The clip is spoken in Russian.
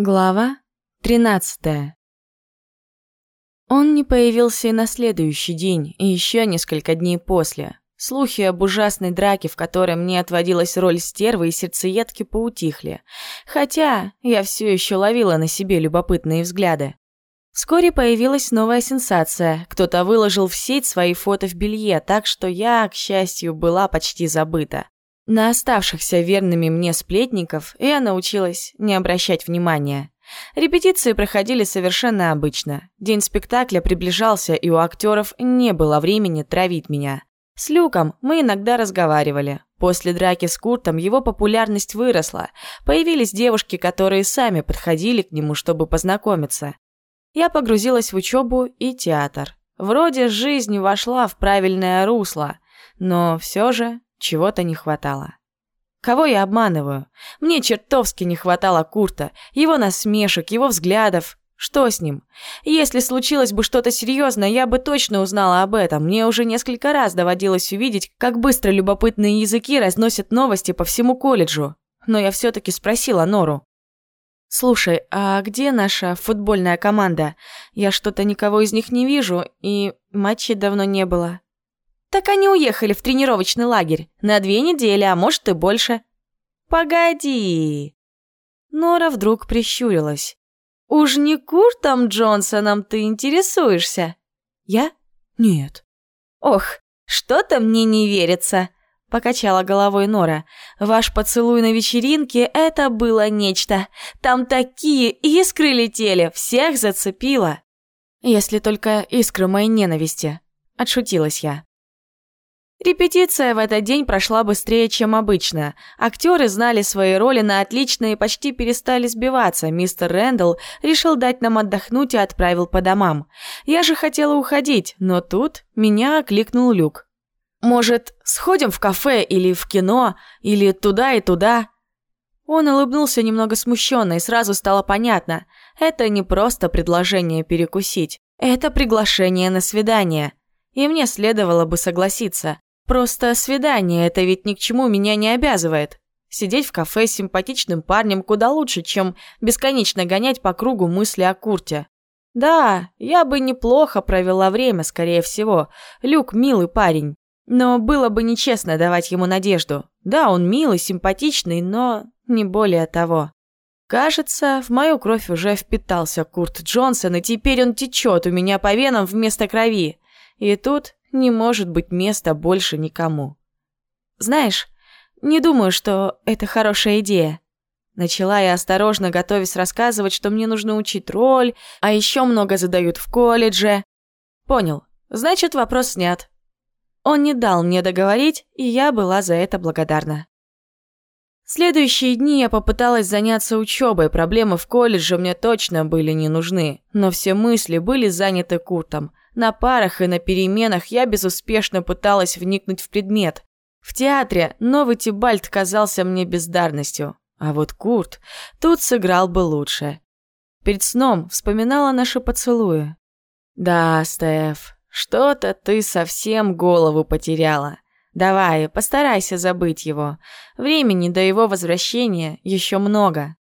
Глава 13 Он не появился и на следующий день, и еще несколько дней после. Слухи об ужасной драке, в которой мне отводилась роль стервы и сердцеедки, поутихли. Хотя я все еще ловила на себе любопытные взгляды. Вскоре появилась новая сенсация. Кто-то выложил в сеть свои фото в белье, так что я, к счастью, была почти забыта. На оставшихся верными мне сплетников я научилась не обращать внимания. Репетиции проходили совершенно обычно. День спектакля приближался, и у актеров не было времени травить меня. С Люком мы иногда разговаривали. После драки с Куртом его популярность выросла. Появились девушки, которые сами подходили к нему, чтобы познакомиться. Я погрузилась в учебу и театр. Вроде жизнь вошла в правильное русло, но все же чего-то не хватало. Кого я обманываю? Мне чертовски не хватало Курта, его насмешек, его взглядов. Что с ним? Если случилось бы что-то серьезное, я бы точно узнала об этом. Мне уже несколько раз доводилось увидеть, как быстро любопытные языки разносят новости по всему колледжу. Но я все-таки спросила Нору. «Слушай, а где наша футбольная команда? Я что-то никого из них не вижу, и матчей давно не было». Так они уехали в тренировочный лагерь на две недели, а может и больше. Погоди. Нора вдруг прищурилась. Уж не Куртом Джонсоном ты интересуешься? Я? Нет. Ох, что-то мне не верится. Покачала головой Нора. Ваш поцелуй на вечеринке — это было нечто. Там такие искры летели, всех зацепило. Если только искры моей ненависти. Отшутилась я. Репетиция в этот день прошла быстрее, чем обычно. Актеры знали свои роли на отлично и почти перестали сбиваться. Мистер Рэндалл решил дать нам отдохнуть и отправил по домам. Я же хотела уходить, но тут меня окликнул Люк. «Может, сходим в кафе или в кино, или туда и туда?» Он улыбнулся немного смущенно, и сразу стало понятно. Это не просто предложение перекусить. Это приглашение на свидание. И мне следовало бы согласиться. Просто свидание это ведь ни к чему меня не обязывает. Сидеть в кафе с симпатичным парнем куда лучше, чем бесконечно гонять по кругу мысли о Курте. Да, я бы неплохо провела время, скорее всего. Люк милый парень. Но было бы нечестно давать ему надежду. Да, он милый, симпатичный, но не более того. Кажется, в мою кровь уже впитался Курт Джонсон, и теперь он течет у меня по венам вместо крови. И тут не может быть места больше никому. Знаешь, не думаю, что это хорошая идея. Начала я осторожно, готовясь рассказывать, что мне нужно учить роль, а еще много задают в колледже. Понял. Значит, вопрос снят. Он не дал мне договорить, и я была за это благодарна. Следующие дни я попыталась заняться учебой, проблемы в колледже мне точно были не нужны, но все мысли были заняты Куртом. На парах и на переменах я безуспешно пыталась вникнуть в предмет. В театре новый Тибальт казался мне бездарностью, а вот Курт тут сыграл бы лучше. Перед сном вспоминала наши поцелуи. «Да, Стеф, что-то ты совсем голову потеряла. Давай, постарайся забыть его. Времени до его возвращения еще много».